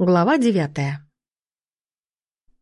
Глава девятая.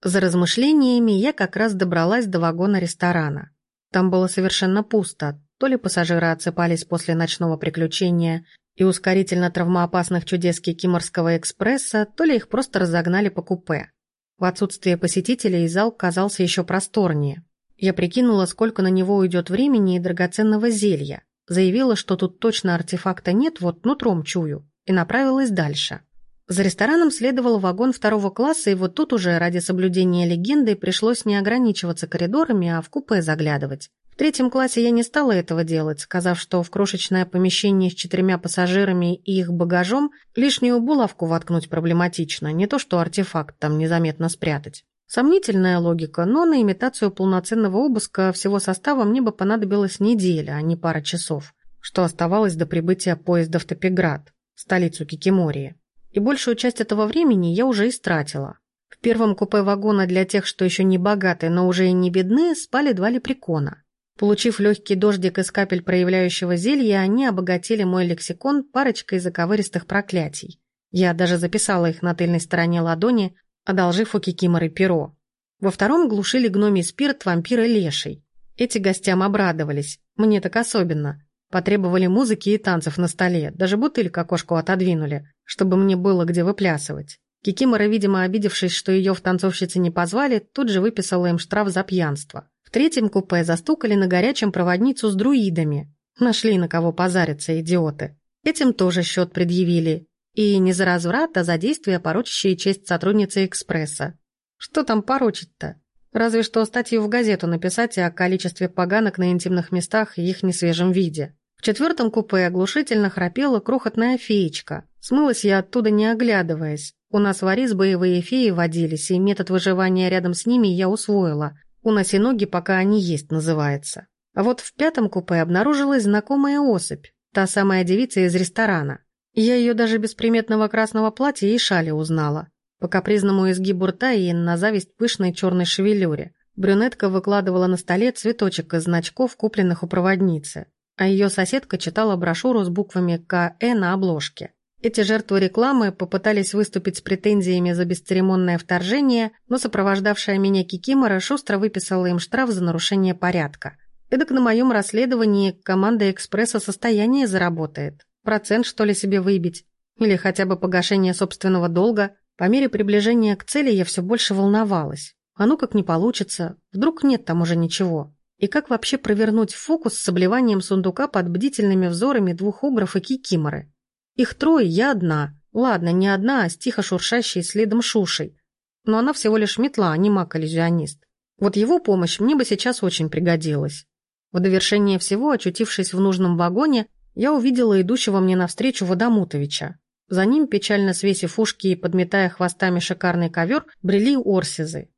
За размышлениями я как раз добралась до вагона ресторана. Там было совершенно пусто, то ли пассажиры отсыпались после ночного приключения и ускорительно-травмоопасных чудес Кикиморского экспресса, то ли их просто разогнали по купе. В отсутствие посетителей зал казался еще просторнее. Я прикинула, сколько на него уйдет времени и драгоценного зелья, заявила, что тут точно артефакта нет, вот нутром чую, и направилась дальше. За рестораном следовал вагон второго класса, и вот тут уже ради соблюдения легенды пришлось не ограничиваться коридорами, а в купе заглядывать. В третьем классе я не стала этого делать, сказав, что в крошечное помещение с четырьмя пассажирами и их багажом лишнюю булавку воткнуть проблематично, не то что артефакт там незаметно спрятать. Сомнительная логика, но на имитацию полноценного обыска всего состава мне бы понадобилась неделя, а не пара часов, что оставалось до прибытия поезда в Топиград, столицу Кикимории и большую часть этого времени я уже истратила. В первом купе вагона для тех, что еще не богаты, но уже и не бедны, спали два лепрекона. Получив легкий дождик из капель проявляющего зелья, они обогатили мой лексикон парочкой заковыристых проклятий. Я даже записала их на тыльной стороне ладони, одолжив у Кикиморы перо. Во втором глушили гномий спирт вампира леший. Эти гостям обрадовались, мне так особенно. Потребовали музыки и танцев на столе, даже бутыль к окошку отодвинули чтобы мне было где выплясывать. Кикимора, видимо, обидевшись, что ее в танцовщицы не позвали, тут же выписала им штраф за пьянство. В третьем купе застукали на горячем проводницу с друидами. Нашли на кого позариться, идиоты. Этим тоже счет предъявили. И не за разврат, а за действия, порочащие честь сотрудницы «Экспресса». Что там порочить-то? Разве что статью в газету написать о количестве поганок на интимных местах и их несвежем виде. В четвертом купе оглушительно храпела крохотная феечка. Смылась я оттуда, не оглядываясь. У нас в Арис боевые феи водились, и метод выживания рядом с ними я усвоила. «Уноси ноги, пока они есть» называется. А вот в пятом купе обнаружилась знакомая особь, та самая девица из ресторана. Я ее даже без приметного красного платья и шали узнала. По капризному изгибу рта и на зависть пышной черной шевелюре. Брюнетка выкладывала на столе цветочек из значков, купленных у проводницы а ее соседка читала брошюру с буквами КЭ на обложке. Эти жертвы рекламы попытались выступить с претензиями за бесцеремонное вторжение, но сопровождавшая меня Кикимора шустро выписала им штраф за нарушение порядка. Эдак на моем расследовании команда «Экспресса» состояние заработает. Процент, что ли, себе выбить? Или хотя бы погашение собственного долга? По мере приближения к цели я все больше волновалась. А ну как не получится, вдруг нет там уже ничего. И как вообще провернуть фокус с обливанием сундука под бдительными взорами двух огров и кикиморы? Их трое, я одна. Ладно, не одна, а с тихо шуршащей следом шушей. Но она всего лишь метла, а не маг-иллюзионист. Вот его помощь мне бы сейчас очень пригодилась. В довершение всего, очутившись в нужном вагоне, я увидела идущего мне навстречу Водомутовича. За ним, печально свесив ушки и подметая хвостами шикарный ковер, брели орсизы.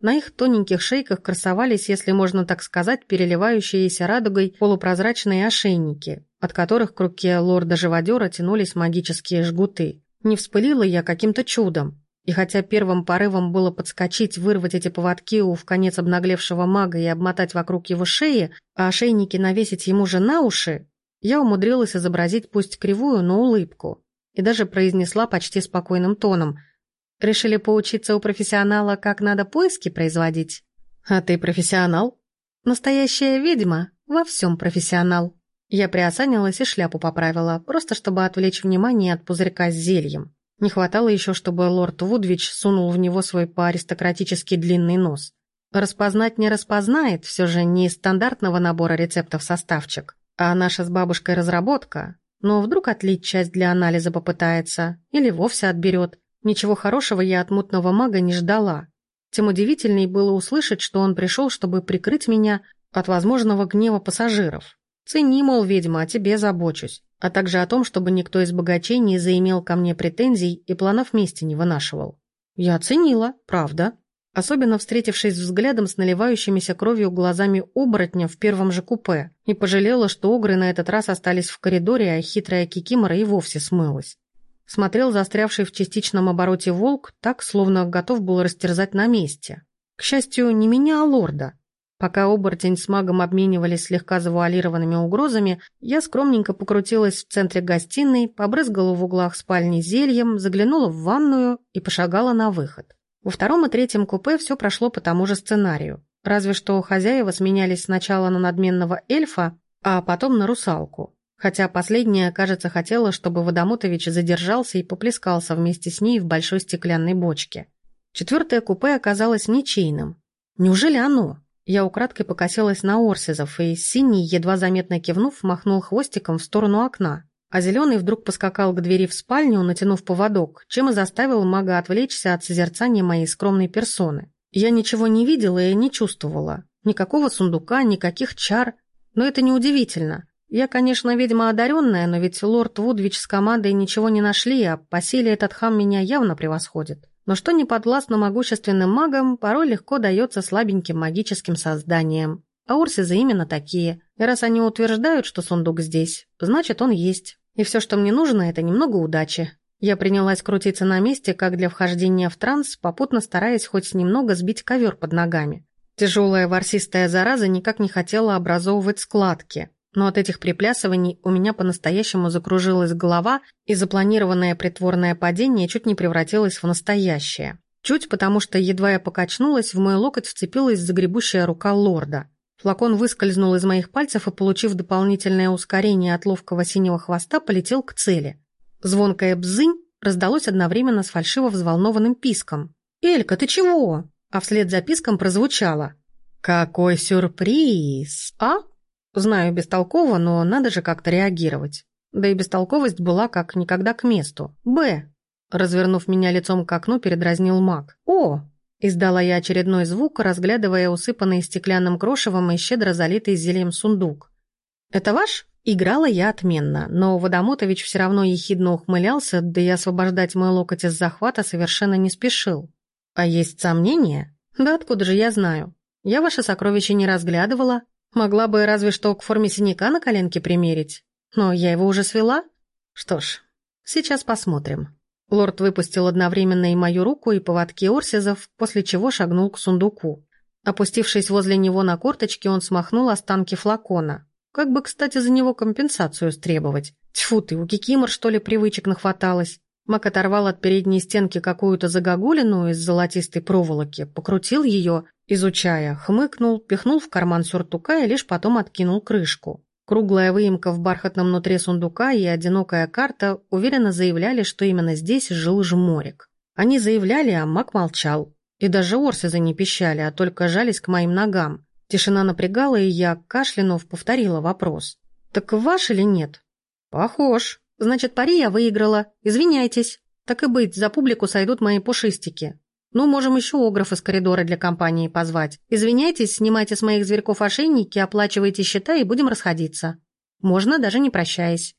На их тоненьких шейках красовались, если можно так сказать, переливающиеся радугой полупрозрачные ошейники, от которых к руке лорда-живодера тянулись магические жгуты. Не вспылила я каким-то чудом. И хотя первым порывом было подскочить, вырвать эти поводки у в конец обнаглевшего мага и обмотать вокруг его шеи, а ошейники навесить ему же на уши, я умудрилась изобразить пусть кривую, но улыбку. И даже произнесла почти спокойным тоном – Решили поучиться у профессионала, как надо поиски производить? А ты профессионал? Настоящая ведьма, во всем профессионал. Я приосанилась и шляпу поправила, просто чтобы отвлечь внимание от пузырька с зельем. Не хватало еще, чтобы лорд Вудвич сунул в него свой по-аристократически длинный нос. Распознать не распознает, все же не из стандартного набора рецептов составчик, а наша с бабушкой разработка. Но вдруг отлить часть для анализа попытается, или вовсе отберет, Ничего хорошего я от мутного мага не ждала. Тем удивительней было услышать, что он пришел, чтобы прикрыть меня от возможного гнева пассажиров. Цени, мол, ведьма, о тебе забочусь, а также о том, чтобы никто из богачей не заимел ко мне претензий и планов мести не вынашивал. Я оценила, правда. Особенно встретившись взглядом с наливающимися кровью глазами оборотня в первом же купе, и пожалела, что огры на этот раз остались в коридоре, а хитрая кикимора и вовсе смылась смотрел застрявший в частичном обороте волк так, словно готов был растерзать на месте. К счастью, не меня, а лорда. Пока оборотень с магом обменивались слегка завуалированными угрозами, я скромненько покрутилась в центре гостиной, побрызгала в углах спальни зельем, заглянула в ванную и пошагала на выход. Во втором и третьем купе все прошло по тому же сценарию. Разве что хозяева сменялись сначала на надменного эльфа, а потом на русалку. Хотя последняя, кажется, хотела, чтобы Водомотович задержался и поплескался вместе с ней в большой стеклянной бочке. Четвертое купе оказалось ничейным. Неужели оно? Я украдкой покосилась на Орсизов, и синий, едва заметно кивнув, махнул хвостиком в сторону окна. А зеленый вдруг поскакал к двери в спальню, натянув поводок, чем и заставил мага отвлечься от созерцания моей скромной персоны. Я ничего не видела и не чувствовала. Никакого сундука, никаких чар. Но это неудивительно. Я, конечно, ведьма одаренная, но ведь лорд Вудвич с командой ничего не нашли, а по силе этот хам меня явно превосходит но что не подвластно могущественным магам, порой легко дается слабеньким магическим созданиям. А Урсизы именно такие. И раз они утверждают, что сундук здесь, значит он есть. И все, что мне нужно, это немного удачи. Я принялась крутиться на месте, как для вхождения в транс, попутно стараясь хоть немного сбить ковер под ногами. Тяжелая ворсистая зараза никак не хотела образовывать складки но от этих приплясываний у меня по-настоящему закружилась голова, и запланированное притворное падение чуть не превратилось в настоящее. Чуть потому, что едва я покачнулась, в мой локоть вцепилась загребущая рука лорда. Флакон выскользнул из моих пальцев и, получив дополнительное ускорение от ловкого синего хвоста, полетел к цели. Звонкое «бзынь» раздалось одновременно с фальшиво взволнованным писком. «Элька, ты чего?» А вслед за писком прозвучало. «Какой сюрприз, а?» Знаю, бестолково, но надо же как-то реагировать. Да и бестолковость была как никогда к месту. «Б». Развернув меня лицом к окну, передразнил маг. «О!» Издала я очередной звук, разглядывая усыпанный стеклянным крошевом и щедро залитый зельем сундук. «Это ваш?» Играла я отменно, но Водомотович все равно ехидно ухмылялся, да и освобождать мой локоть из захвата совершенно не спешил. «А есть сомнения?» «Да откуда же я знаю? Я ваше сокровище не разглядывала, Могла бы разве что к форме синяка на коленке примерить. Но я его уже свела. Что ж, сейчас посмотрим. Лорд выпустил одновременно и мою руку, и поводки Орсизов, после чего шагнул к сундуку. Опустившись возле него на корточки, он смахнул останки флакона. Как бы, кстати, за него компенсацию стребовать. Тьфу ты, у Кикимор, что ли, привычек нахваталось? Мак оторвал от передней стенки какую-то загогулину из золотистой проволоки, покрутил ее Изучая, хмыкнул, пихнул в карман сюртука и лишь потом откинул крышку. Круглая выемка в бархатном внутри сундука и одинокая карта уверенно заявляли, что именно здесь жил жморик. Они заявляли, а маг молчал. И даже орсизы не пищали, а только жались к моим ногам. Тишина напрягала, и я, кашлянув, повторила вопрос. «Так ваш или нет?» «Похож. Значит, пари я выиграла. Извиняйтесь. Так и быть, за публику сойдут мои пушистики. Ну, можем еще огров из коридора для компании позвать. Извиняйтесь, снимайте с моих зверьков ошейники, оплачивайте счета и будем расходиться. Можно, даже не прощаясь.